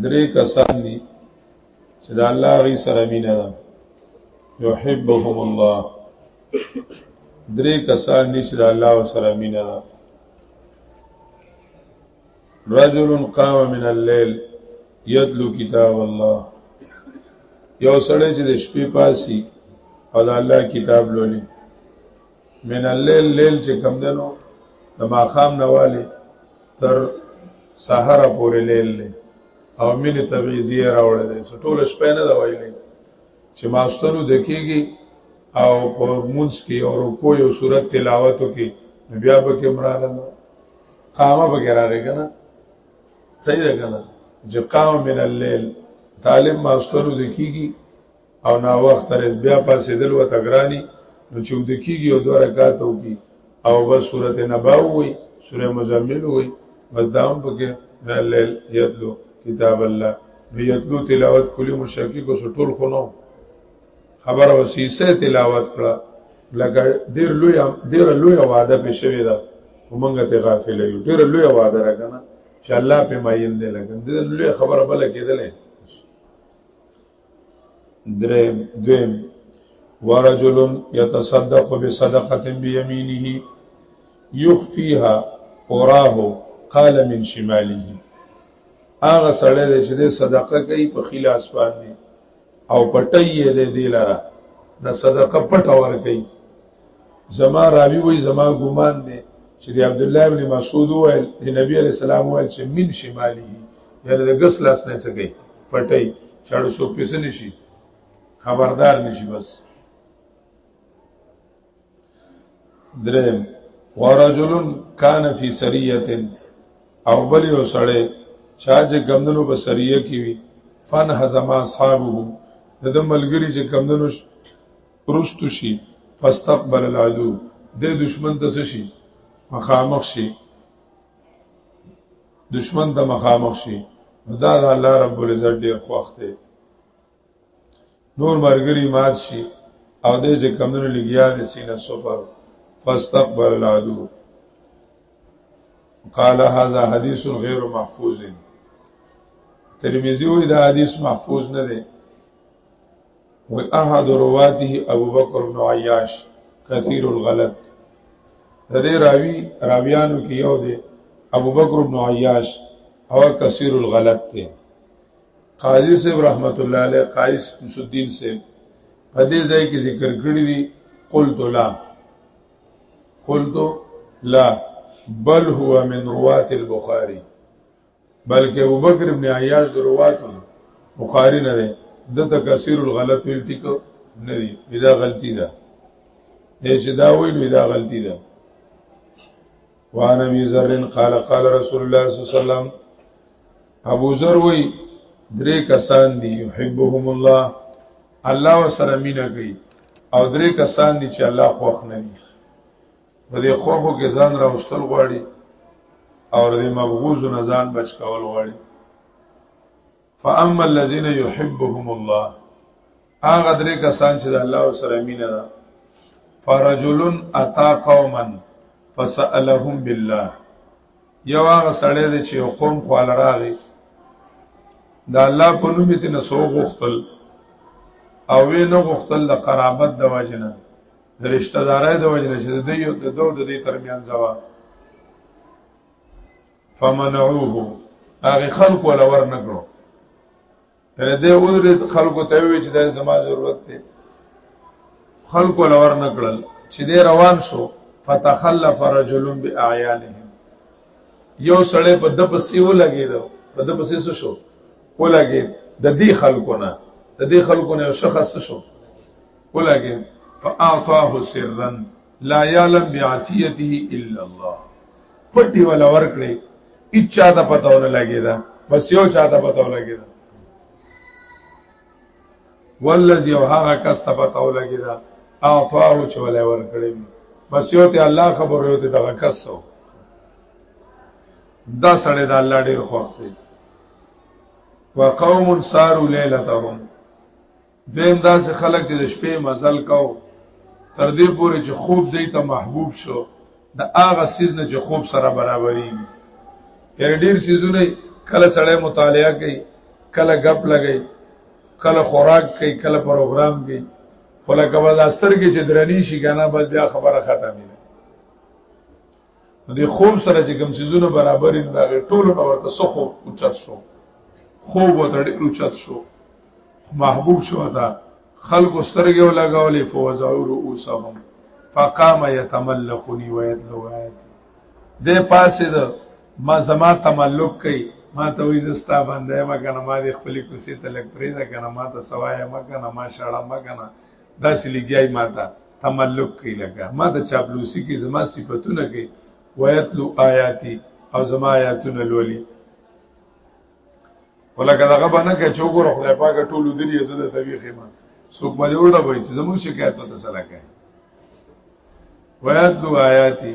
درې کسان دي چې د الله غي سره مینه ده يحبهم الله درې کسان دي چې د الله سره مینه ده رجل قام من الليل يتلو كتاب الله یو سړی چې د شپې پاسي او د الله کتاب لولي من الليل ليل چې کم دنو د ماخام نواله تر سحر پورې ليل له او مینه تبعیزیه راوړل دي ټول شپه نه دا ویلې چې ماستنو دکېږي او په مونږ کې او رکو یو صورت تلاوتو کې بیا به کې مرانه قامه به راغی کنه صحیح ده کنه چې قام من الليل طالب ماستنو دکېږي او نا وخت رز بیا پاسې دل و تګرانی نو چې د کیږي او دوه رکعات وکي او بس سورته نبا وي سوره مزمل وي بس دام پکې لیل یتلو کتاب الله نو یتلو تلاوت کلی مشکی کو سټول خونو خبر او سیسه تلاوت کړه لکه ډیر لوی ډیر لوی وعده په شوی دا ومنګه ته غافل یو ډیر لوی وعده راکنه چې الله په ماین دی لګم دې لوی خبره بل کېدلې دریم دویم ورجل يتصدق بصدقه بيمينه يخفيها اوراه قال من شماله هغه سړی دی چې د صدقه کوي په خلاص باندې او پټي یې دی لره د صدقه پټ ور کوي زما راوی وای زما ګمان دی چې د عبد الله ابن مسعود ویل د نبی علی السلام ویل چې من شمالی یعنی د غس لاس نه سګي پټي چاړو سو پیسې نشي خبردار نشي بس درم ورجل کان فی سریه او بل یو سړی چا چې ګمندنو په سریه کې وي فن حزما اصحابو د ملګری چې ګمندنو رستو شي فاستقبل العدو د دشمن د څه شي مخامخ شي دشمن د مخامخ شي دا د الله رب العزت ډیر خوښ دی نور مرګري مات شي او د چې کمونو لګیا دي سینه سفر فاستقبل العدو قال هذا حديث غير محفوظ ترمذي وی دا حدیث محفوظ نه دی واحد رواته ابو بکر بن عیاش کثیر الغلط د دې راوی راویانو کې یو دی ابو بکر بن عیاش او کثیر الغلط دی قاضی صاحب رحمت الله علیه قاضی شمس الدین سے په دې ځای کې ذکر کړی دی قلت لا قلت لا بل هو من روات البخاری بلکې ابو بکر ابن عیاش د رواتو دی بخاری نه دی د تکثیر الغلط ویل ټیکو نه دی دا غلطی ده اې چې دا ویل دا غلطی ده وان ابي ذر قال قال رسول الله صلی الله علیه وسلم ابو ذر وی درې کسان دي يحبهم الله الله وسره مینا کوي او درې کسان دي چې الله خوښ نه دي په دې خوخو کې ځان راوستل غواړي او دې مبغوز نه ځان بچ کول غواړي فاما الذين يحبهم الله هغه درې کسان چې د الله سره مینه ده فرجل اتا قوما فسالهم بالله یو هغه سړی دی چې قوم خپل راغی دا الله په نوم یې تنه سو غختل او وی نو غختل د قرابت د واجنه د رشتہ دارای د وجنه چې د یو د دوه د دې ترمیان ځوا فمنعوه هغه خلق ولا ور نکړو یعنی د ودرې خلکو ته وی چې د زما ضرورت دی خلق ولا ور نکړل چې دې روان شو فتخلف رجل باعیانهم یو سړی په د پسې ولګیدو په د پسې شو ولګید د دې خلکو نه د دې خلکو نه شخص شو ولګي فاعطاه سرا لا يعلم بعتيته الا الله پټي ولا ورکړي اچا ته پته ونه لګي دا بس یو چا ته پته ولګي دا والذي هغه کس ته پته ولګي دا اعطاه چې ولا ورکړي بس یو ته الله خبر یو ته دغه کس سو دا سړی دا الله ډیر خوښ دی وقوم سارو ليلتهم دویم داسې خلک چې د شپې مزل کاو تر دې پورې چې خوب دی ته محبوب شو د هغه سیز نه چې خوب سره برابرې یې ډیر سیزونه کله سړی مطالعه کوي کله غپ لګي کله خوراک کوي کله پروګرام کوي خلک به داستر کې چې درنی شي کنه بس بیا خبره ختمه د خوب سره چې کوم سيزونه برابر دي دا ټول نو ورته سخو اوچت شو خوب ورته ډېر اوچت شو محبوب شو تا خلق سترګې ولګولې فوزعوا رؤوسهم فقام يتملقني ويتلو آيات د پاسه ده ما زما تملق کوي ما ته وې زستا باندې ما کنه ما دې خپل کوسي ته لګ پرې ده کنه ما ته سوایا ما کنه ما شړه ما کنه داسې لګیای ما ته تملک کوي لګا ما ته چاپلوسی کې زما صفاتونه کوي ویتلو آیاتی او زما آیاتونه لولي ولکه دغه باندې کې چوغور خدای پاک ټول دري عزت ته وی خېما څوک باندې وړه وای چې زموږ شکایت ته سره کوي ویتلو آیاتی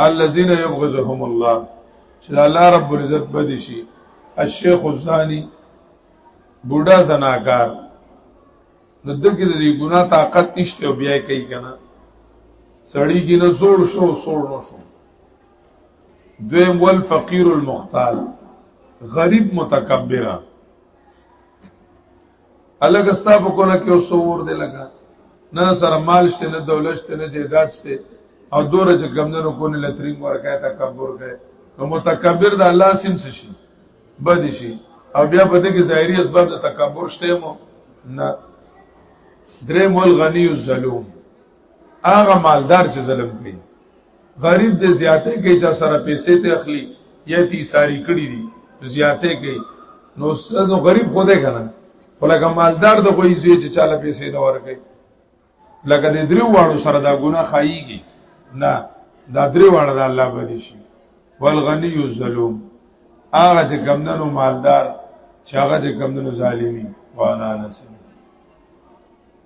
الذين يبغضهم الله چې الله رب العزت بدی شي الشيخ الزاني بوډا زناکار نو دغه د ګنا طاقت نشته او بیا کوي کنه سړی کې نه زور شو سور نو شو دویم ول فقیر المختال غریب متکبره الګ استا په کونه کې وسور دی لګا نه سره مال شته نه دولت شته نه جیدات شته او دور چې ګمندنو کو نه لترین ورکای تکبر کوي نو متکبر د الله سیم څه شي بد شي او بیا په دې کې ظاهري اسباب د تکبر شته مو نه درې مول غنی الظلوم هغه مالدار چې ظلم کوي غریب دې زیاتې کوي چې سره پیسې ته اخلي یا تی ساری کړی دي زیاتې کوي نو استاد غریب خوده کنه ولکه مالدار د کوئی زوی چې چاله پیسې نه ورکړي لکه دې درو واړو سره دا ګناه خایيږي نه دا درو واړه د الله باندې شي والغنی الظلوم هغه چې کمندنو مالدار چې هغه چې کمندنو ظالمي وانا نسل